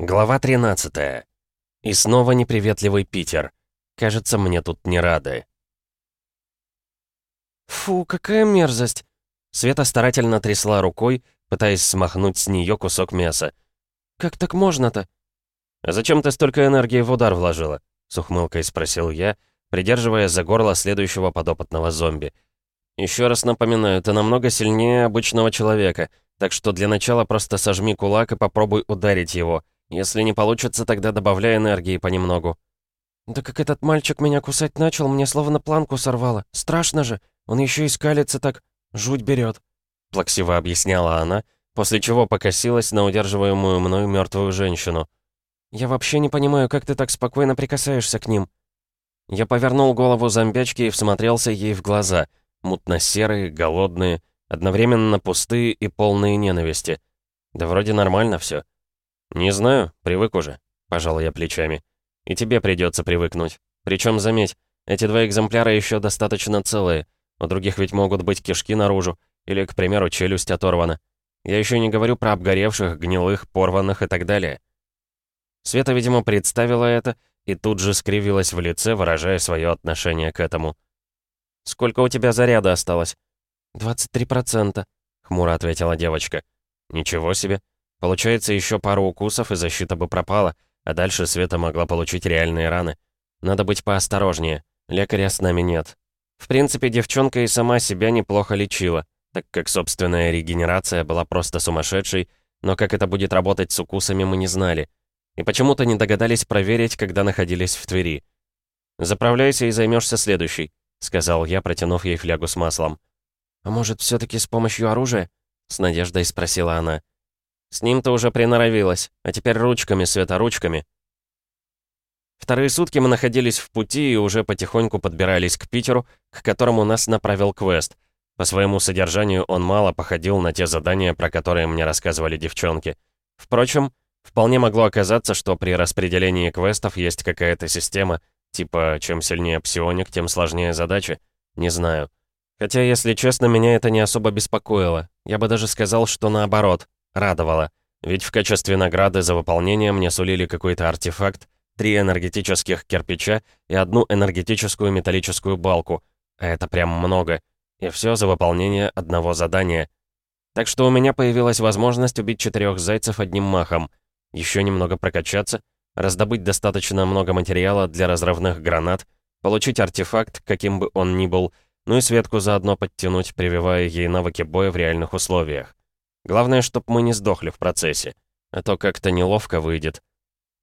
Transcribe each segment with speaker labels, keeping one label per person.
Speaker 1: Глава 13. И снова неприветливый Питер. Кажется, мне тут не рады.
Speaker 2: «Фу, какая мерзость!»
Speaker 1: Света старательно трясла рукой, пытаясь смахнуть с нее кусок мяса.
Speaker 2: «Как так можно-то?»
Speaker 1: «А зачем ты столько энергии в удар вложила?» — с ухмылкой спросил я, придерживая за горло следующего подопытного зомби. «Еще раз напоминаю, ты намного сильнее обычного человека, так что для начала просто сожми кулак и попробуй ударить его. Если не получится, тогда добавляй энергии понемногу».
Speaker 2: «Да как этот мальчик меня кусать начал, мне словно планку сорвало. Страшно же. Он еще и скалится так. Жуть берет.
Speaker 1: Плаксиво объясняла она, после чего покосилась на удерживаемую мною мертвую женщину.
Speaker 2: «Я вообще не понимаю, как ты так спокойно прикасаешься к ним».
Speaker 1: Я повернул голову зомбячки и всмотрелся ей в глаза. Мутно-серые, голодные, одновременно пустые и полные ненависти. Да вроде нормально все. «Не знаю, привык уже», — пожал я плечами. «И тебе придется привыкнуть. Причем, заметь, эти два экземпляра еще достаточно целые. У других ведь могут быть кишки наружу, или, к примеру, челюсть оторвана. Я еще не говорю про обгоревших, гнилых, порванных и так далее». Света, видимо, представила это и тут же скривилась в лице, выражая свое отношение к этому. «Сколько у тебя заряда осталось?»
Speaker 2: «23%, —
Speaker 1: хмуро ответила девочка. «Ничего себе. Получается, еще пару укусов, и защита бы пропала, а дальше Света могла получить реальные раны. Надо быть поосторожнее. Лекаря с нами нет. В принципе, девчонка и сама себя неплохо лечила, так как собственная регенерация была просто сумасшедшей, но как это будет работать с укусами, мы не знали. И почему-то не догадались проверить, когда находились в Твери. «Заправляйся и займешься следующей», — сказал я, протянув ей флягу с маслом.
Speaker 2: «А может, все таки с помощью оружия?»
Speaker 1: — с надеждой спросила она. С ним-то уже приноровилась, а теперь ручками, Света, ручками. Вторые сутки мы находились в пути и уже потихоньку подбирались к Питеру, к которому нас направил квест. По своему содержанию он мало походил на те задания, про которые мне рассказывали девчонки. Впрочем, вполне могло оказаться, что при распределении квестов есть какая-то система, типа чем сильнее псионик, тем сложнее задачи. Не знаю. Хотя, если честно, меня это не особо беспокоило. Я бы даже сказал, что наоборот. Радовало. Ведь в качестве награды за выполнение мне сулили какой-то артефакт, три энергетических кирпича и одну энергетическую металлическую балку. А это прям много. И все за выполнение одного задания. Так что у меня появилась возможность убить четырех зайцев одним махом. Еще немного прокачаться, раздобыть достаточно много материала для разрывных гранат, получить артефакт, каким бы он ни был, ну и Светку заодно подтянуть, прививая ей навыки боя в реальных условиях. Главное, чтоб мы не сдохли в процессе. А то как-то неловко выйдет.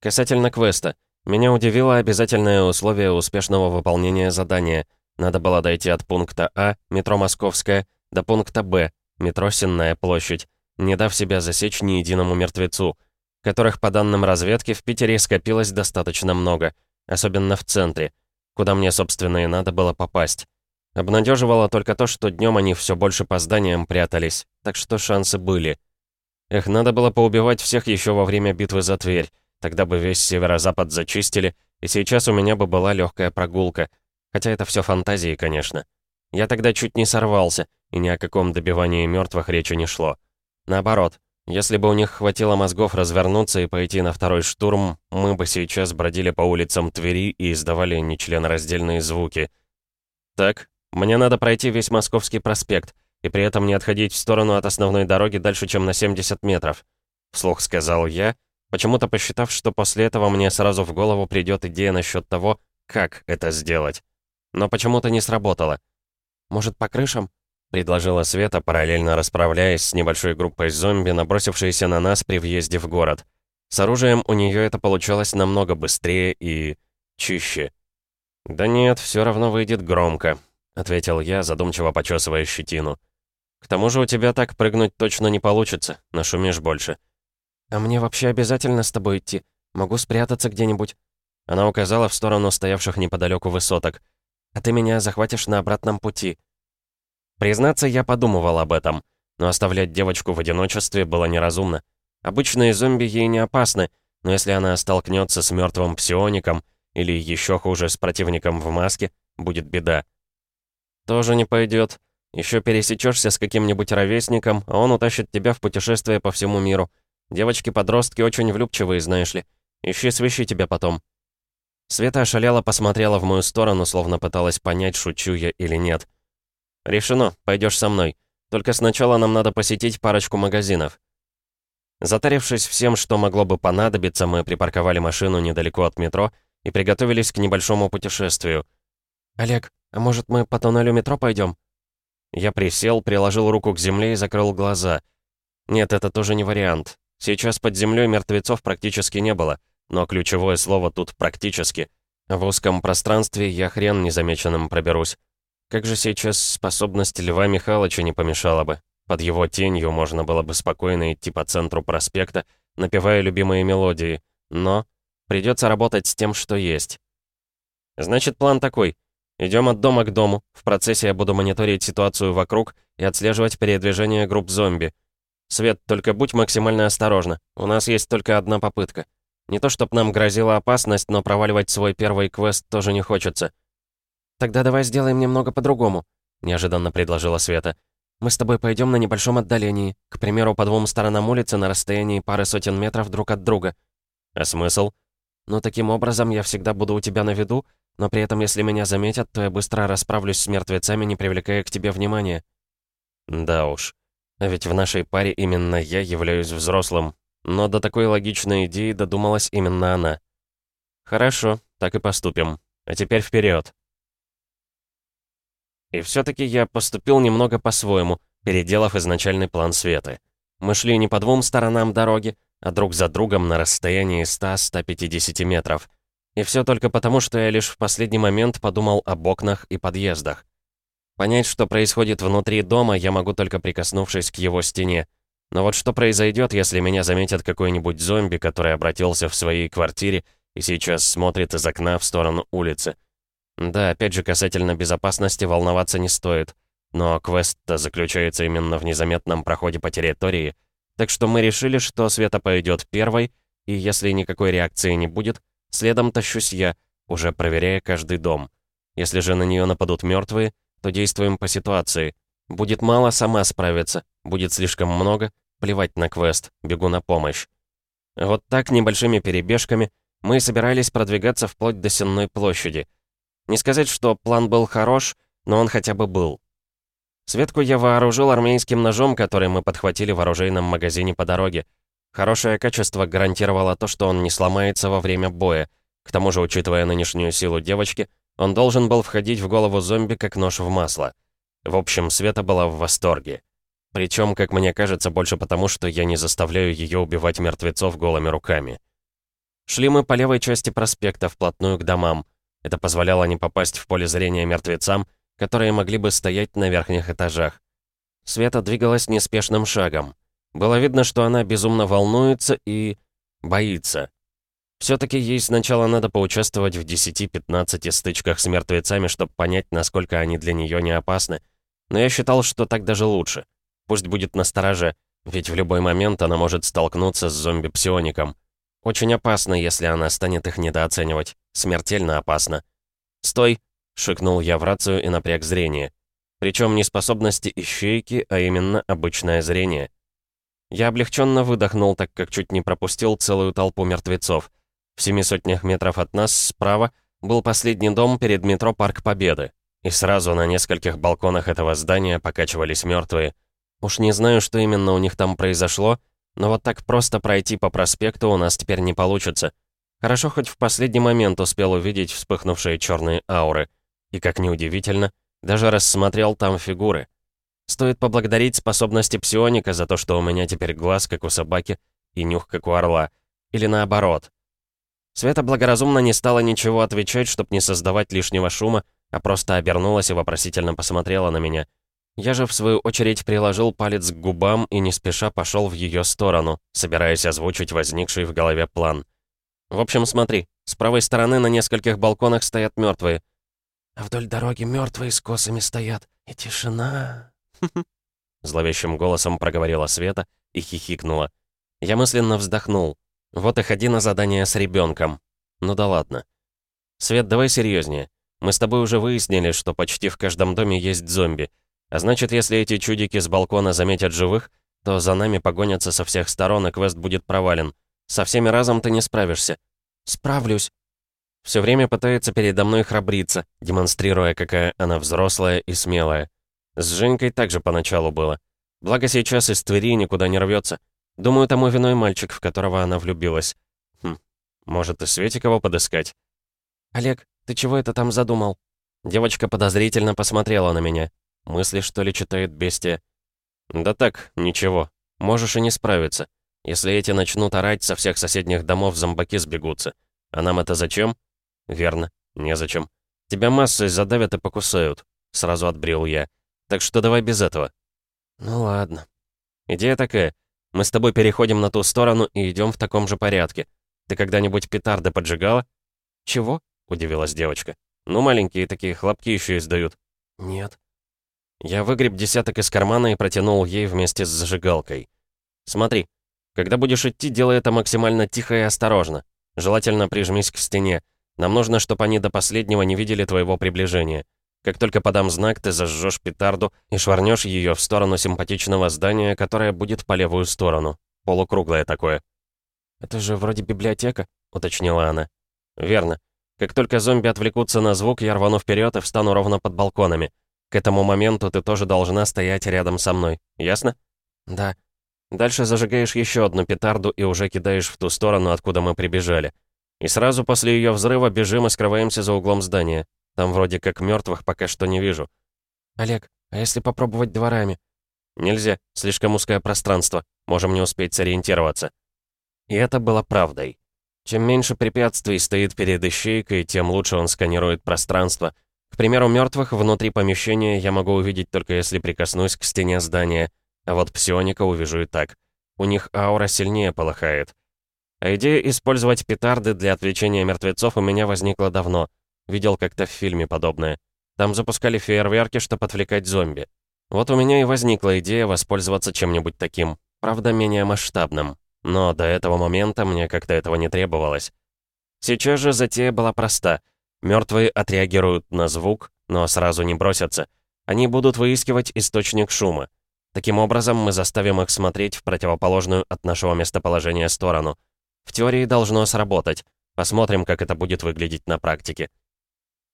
Speaker 1: Касательно квеста. Меня удивило обязательное условие успешного выполнения задания. Надо было дойти от пункта А, метро Московская, до пункта Б, метро Сенная площадь, не дав себя засечь ни единому мертвецу, которых, по данным разведки, в Питере скопилось достаточно много, особенно в центре, куда мне, собственно, и надо было попасть. Обнадеживало только то, что днем они все больше по зданиям прятались, так что шансы были. Эх, надо было поубивать всех еще во время битвы за Тверь, тогда бы весь северо-запад зачистили, и сейчас у меня бы была легкая прогулка. Хотя это все фантазии, конечно. Я тогда чуть не сорвался, и ни о каком добивании мертвых речи не шло. Наоборот, если бы у них хватило мозгов развернуться и пойти на второй штурм, мы бы сейчас бродили по улицам Твери и издавали нечленораздельные звуки. Так, мне надо пройти весь Московский проспект, и при этом не отходить в сторону от основной дороги дальше, чем на 70 метров. Вслух сказал я, почему-то посчитав, что после этого мне сразу в голову придет идея насчет того, как это сделать. Но почему-то не сработало. «Может, по крышам?» — предложила Света, параллельно расправляясь с небольшой группой зомби, набросившейся на нас при въезде в город. С оружием у нее это получалось намного быстрее и... чище. «Да нет, все равно выйдет громко», — ответил я, задумчиво почесывая щетину. «К тому же у тебя так прыгнуть точно не получится, нашумишь больше».
Speaker 2: «А мне вообще обязательно с тобой идти? Могу спрятаться где-нибудь?»
Speaker 1: Она указала в сторону стоявших неподалеку высоток.
Speaker 2: «А ты меня захватишь на обратном пути».
Speaker 1: Признаться, я подумывал об этом, но оставлять девочку в одиночестве было неразумно. Обычные зомби ей не опасны, но если она столкнется с мертвым псиоником или еще хуже с противником в маске, будет беда. «Тоже не пойдет. Еще пересечешься с каким-нибудь ровесником, а он утащит тебя в путешествие по всему миру. Девочки-подростки очень влюбчивые, знаешь ли. Ищи свищи тебя потом». Света ошалела посмотрела в мою сторону, словно пыталась понять, шучу я или нет. «Решено, пойдешь со мной. Только сначала нам надо посетить парочку магазинов». Затарившись всем, что могло бы понадобиться, мы припарковали машину недалеко от метро и приготовились к небольшому путешествию.
Speaker 2: «Олег, а может мы по туннелю метро пойдем?
Speaker 1: Я присел, приложил руку к земле и закрыл глаза. Нет, это тоже не вариант. Сейчас под землей мертвецов практически не было, но ключевое слово тут «практически». В узком пространстве я хрен незамеченным проберусь. Как же сейчас способность Льва Михайловича не помешала бы. Под его тенью можно было бы спокойно идти по центру проспекта, напевая любимые мелодии. Но придется работать с тем, что есть. Значит, план такой. Идем от дома к дому. В процессе я буду мониторить ситуацию вокруг и отслеживать передвижение групп зомби. Свет, только будь максимально осторожна. У нас есть только одна попытка. Не то, чтобы нам грозила опасность, но проваливать свой первый квест тоже не хочется.
Speaker 2: «Тогда давай сделаем немного по-другому», — неожиданно предложила Света. Мы с тобой пойдем на небольшом отдалении, к примеру, по двум сторонам улицы на расстоянии пары сотен метров друг от друга.
Speaker 1: А смысл?
Speaker 2: Ну, таким образом, я всегда буду у тебя на виду, но при этом, если меня заметят, то я быстро расправлюсь с мертвецами, не привлекая к тебе внимания.
Speaker 1: Да уж. Ведь в нашей паре именно я являюсь взрослым. Но до такой логичной идеи додумалась именно она. Хорошо, так и поступим. А теперь вперед. И все-таки я поступил немного по-своему, переделав изначальный план Светы. Мы шли не по двум сторонам дороги, а друг за другом на расстоянии 100-150 метров. И все только потому, что я лишь в последний момент подумал об окнах и подъездах. Понять, что происходит внутри дома, я могу только прикоснувшись к его стене. Но вот что произойдет, если меня заметит какой-нибудь зомби, который обратился в своей квартире и сейчас смотрит из окна в сторону улицы? Да, опять же, касательно безопасности волноваться не стоит. Но квест-то заключается именно в незаметном проходе по территории. Так что мы решили, что Света пойдет первой, и если никакой реакции не будет, следом тащусь я, уже проверяя каждый дом. Если же на нее нападут мертвые, то действуем по ситуации. Будет мало, сама справится. Будет слишком много, плевать на квест, бегу на помощь. Вот так небольшими перебежками мы собирались продвигаться вплоть до Сенной площади — не сказать, что план был хорош, но он хотя бы был. Светку я вооружил армейским ножом, который мы подхватили в оружейном магазине по дороге. Хорошее качество гарантировало то, что он не сломается во время боя. К тому же, учитывая нынешнюю силу девочки, он должен был входить в голову зомби как нож в масло. В общем, Света была в восторге. Причем, как мне кажется, больше потому, что я не заставляю ее убивать мертвецов голыми руками. Шли мы по левой части проспекта, вплотную к домам. Это позволяло не попасть в поле зрения мертвецам, которые могли бы стоять на верхних этажах. Света двигалась неспешным шагом. Было видно, что она безумно волнуется и... боится. Все-таки ей сначала надо поучаствовать в 10-15 стычках с мертвецами, чтобы понять, насколько они для нее не опасны. Но я считал, что так даже лучше. Пусть будет настороже, ведь в любой момент она может столкнуться с зомби-псиоником. Очень опасно, если она станет их недооценивать. Смертельно опасно. «Стой!» — шикнул я в рацию и напряг зрение. Причем не способности ищейки, а именно обычное зрение. Я облегченно выдохнул, так как чуть не пропустил целую толпу мертвецов. В семи сотнях метров от нас, справа, был последний дом перед метро Парк Победы. И сразу на нескольких балконах этого здания покачивались мертвые. Уж не знаю, что именно у них там произошло, но вот так просто пройти по проспекту у нас теперь не получится. Хорошо, хоть в последний момент успел увидеть вспыхнувшие черные ауры. И, как неудивительно, даже рассмотрел там фигуры. Стоит поблагодарить способности псионика за то, что у меня теперь глаз, как у собаки, и нюх, как у орла. Или наоборот. Света благоразумно не стала ничего отвечать, чтобы не создавать лишнего шума, а просто обернулась и вопросительно посмотрела на меня — я же, в свою очередь, приложил палец к губам и не спеша пошел в ее сторону, собираясь озвучить возникший в голове план. В общем, смотри, с правой стороны на нескольких балконах стоят мертвые.
Speaker 2: А вдоль дороги мертвые с косами стоят. И тишина.
Speaker 1: Зловещим голосом проговорила Света и хихикнула. Я мысленно вздохнул. Вот и ходи на задание с ребенком. Ну да ладно. Свет, давай серьезнее. Мы с тобой уже выяснили, что почти в каждом доме есть зомби. А значит, если эти чудики с балкона заметят живых, то за нами погонятся со всех сторон, и квест будет провален. Со всеми разом ты не справишься».
Speaker 2: «Справлюсь».
Speaker 1: Все время пытается передо мной храбриться, демонстрируя, какая она взрослая и смелая. С Женькой также поначалу было. Благо сейчас из Твери никуда не рвется. Думаю, тому виной мальчик, в которого она влюбилась. Хм, может и Светикова подыскать?
Speaker 2: «Олег, ты чего это там задумал?»
Speaker 1: Девочка подозрительно посмотрела на меня. Мысли, что ли, читает бестия. «Да так, ничего. Можешь и не справиться. Если эти начнут орать, со всех соседних домов зомбаки сбегутся. А нам это зачем? Верно, незачем. Тебя массой задавят и покусают. Сразу отбрил я. Так что давай без этого.
Speaker 2: Ну ладно.
Speaker 1: Идея такая. Мы с тобой переходим на ту сторону и идем в таком же порядке. Ты когда-нибудь петарды поджигала?
Speaker 2: Чего?
Speaker 1: Удивилась девочка. Ну, маленькие такие хлопки еще издают.
Speaker 2: Нет.
Speaker 1: Я выгреб десяток из кармана и протянул ей вместе с зажигалкой. Смотри, когда будешь идти, делай это максимально тихо и осторожно. Желательно прижмись к стене. Нам нужно, чтобы они до последнего не видели твоего приближения. Как только подам знак, ты зажжешь петарду и швырнешь ее в сторону симпатичного здания, которое будет по левую сторону. Полукруглое такое.
Speaker 2: «Это же вроде библиотека», — уточнила она.
Speaker 1: «Верно. Как только зомби отвлекутся на звук, я рвану вперед и встану ровно под балконами. К этому моменту ты тоже должна стоять рядом со мной. Ясно?»
Speaker 2: «Да».
Speaker 1: Дальше зажигаешь еще одну петарду и уже кидаешь в ту сторону, откуда мы прибежали. И сразу после ее взрыва бежим и скрываемся за углом здания. Там вроде как мертвых пока что не вижу.
Speaker 2: Олег, а если попробовать дворами?
Speaker 1: Нельзя, слишком узкое пространство. Можем не успеть сориентироваться. И это было правдой. Чем меньше препятствий стоит перед ищейкой, тем лучше он сканирует пространство. К примеру, мертвых внутри помещения я могу увидеть только если прикоснусь к стене здания. А вот псионика увижу и так. У них аура сильнее полыхает. А идея использовать петарды для отвлечения мертвецов у меня возникла давно. Видел как-то в фильме подобное. Там запускали фейерверки, чтобы отвлекать зомби. Вот у меня и возникла идея воспользоваться чем-нибудь таким. Правда, менее масштабным. Но до этого момента мне как-то этого не требовалось. Сейчас же затея была проста. Мертвые отреагируют на звук, но сразу не бросятся. Они будут выискивать источник шума. Таким образом, мы заставим их смотреть в противоположную от нашего местоположения сторону. В теории должно сработать. Посмотрим, как это будет выглядеть на практике.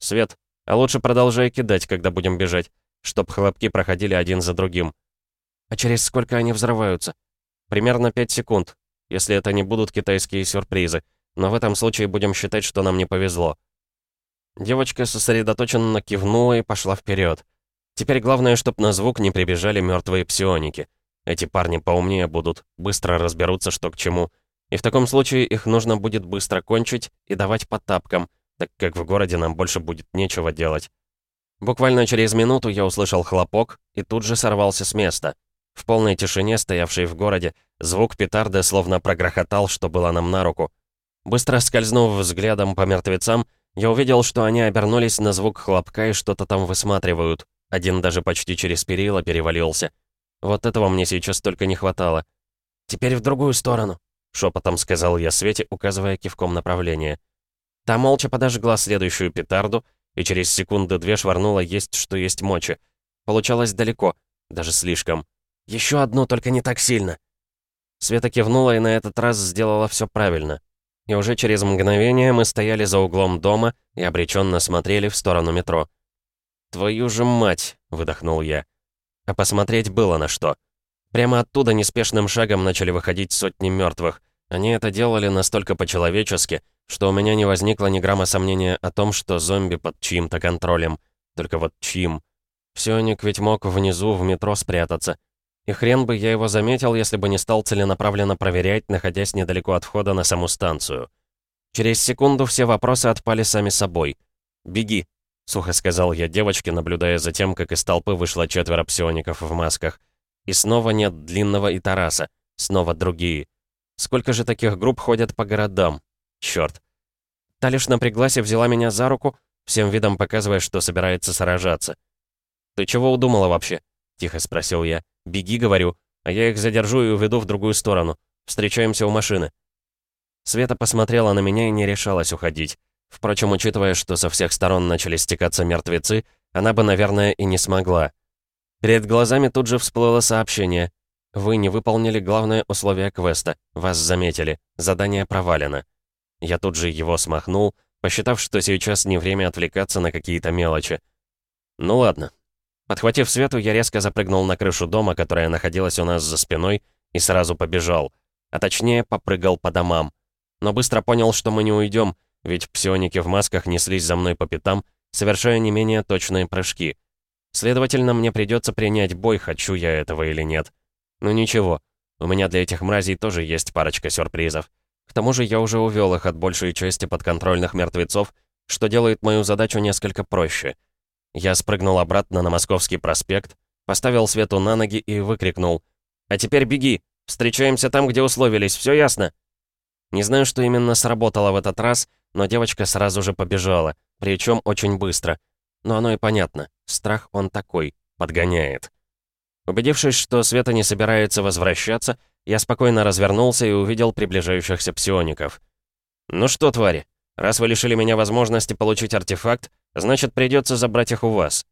Speaker 1: Свет, а лучше продолжай кидать, когда будем бежать, чтоб хлопки проходили один за другим.
Speaker 2: А через сколько они взрываются?
Speaker 1: Примерно 5 секунд, если это не будут китайские сюрпризы. Но в этом случае будем считать, что нам не повезло. Девочка сосредоточенно кивнула и пошла вперед. Теперь главное, чтобы на звук не прибежали мертвые псионики. Эти парни поумнее будут, быстро разберутся, что к чему. И в таком случае их нужно будет быстро кончить и давать по тапкам, так как в городе нам больше будет нечего делать. Буквально через минуту я услышал хлопок и тут же сорвался с места. В полной тишине, стоявшей в городе, звук петарды словно прогрохотал, что было нам на руку. Быстро скользнув взглядом по мертвецам, я увидел, что они обернулись на звук хлопка и что-то там высматривают. Один даже почти через перила перевалился. Вот этого мне сейчас только не хватало.
Speaker 2: «Теперь в другую сторону», — шепотом сказал я Свете, указывая кивком направление.
Speaker 1: Та молча подожгла следующую петарду и через секунды две швырнула есть, что есть мочи. Получалось далеко, даже слишком.
Speaker 2: Еще одну, только не так сильно».
Speaker 1: Света кивнула и на этот раз сделала все правильно. И уже через мгновение мы стояли за углом дома и обреченно смотрели в сторону метро. «Твою же мать!» — выдохнул я. А посмотреть было на что. Прямо оттуда неспешным шагом начали выходить сотни мертвых. Они это делали настолько по-человечески, что у меня не возникло ни грамма сомнения о том, что зомби под чьим-то контролем. Только вот чьим. Псионик ведь мог внизу в метро спрятаться. И хрен бы я его заметил, если бы не стал целенаправленно проверять, находясь недалеко от входа на саму станцию. Через секунду все вопросы отпали сами собой. «Беги», сухо сказал я девочке, наблюдая за тем, как из толпы вышло четверо псиоников в масках. И снова нет Длинного и Тараса. Снова другие. Сколько же таких групп ходят по городам? Чёрт. Та лишь напряглась и взяла меня за руку, всем видом показывая, что собирается сражаться. «Ты чего удумала вообще?» — тихо спросил я. «Беги, говорю, а я их задержу и уведу в другую сторону. Встречаемся у машины». Света посмотрела на меня и не решалась уходить. Впрочем, учитывая, что со всех сторон начали стекаться мертвецы, она бы, наверное, и не смогла. Перед глазами тут же всплыло сообщение. Вы не выполнили главное условие квеста. Вас заметили. Задание провалено. Я тут же его смахнул, посчитав, что сейчас не время отвлекаться на какие-то мелочи. Ну ладно. Подхватив Свету, я резко запрыгнул на крышу дома, которая находилась у нас за спиной, и сразу побежал. А точнее, попрыгал по домам. Но быстро понял, что мы не уйдем, ведь псионики в масках неслись за мной по пятам, совершая не менее точные прыжки. Следовательно, мне придется принять бой, хочу я этого или нет. Ну ничего, у меня для этих мразей тоже есть парочка сюрпризов. К тому же я уже увел их от большей части подконтрольных мертвецов, что делает мою задачу несколько проще. Я спрыгнул обратно на Московский проспект, поставил Свету на ноги и выкрикнул. «А теперь беги! Встречаемся там, где условились, все ясно?» Не знаю, что именно сработало в этот раз, но девочка сразу же побежала, причем очень быстро. Но оно и понятно, страх он такой, подгоняет. Убедившись, что Света не собирается возвращаться, я спокойно развернулся и увидел приближающихся псиоников. «Ну что, твари, раз вы лишили меня возможности получить артефакт, значит, придется забрать их у вас.